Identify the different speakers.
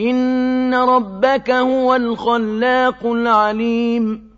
Speaker 1: إِنَّ رَبَّكَ هُوَ الْخَلَّاقُ الْعَلِيمُ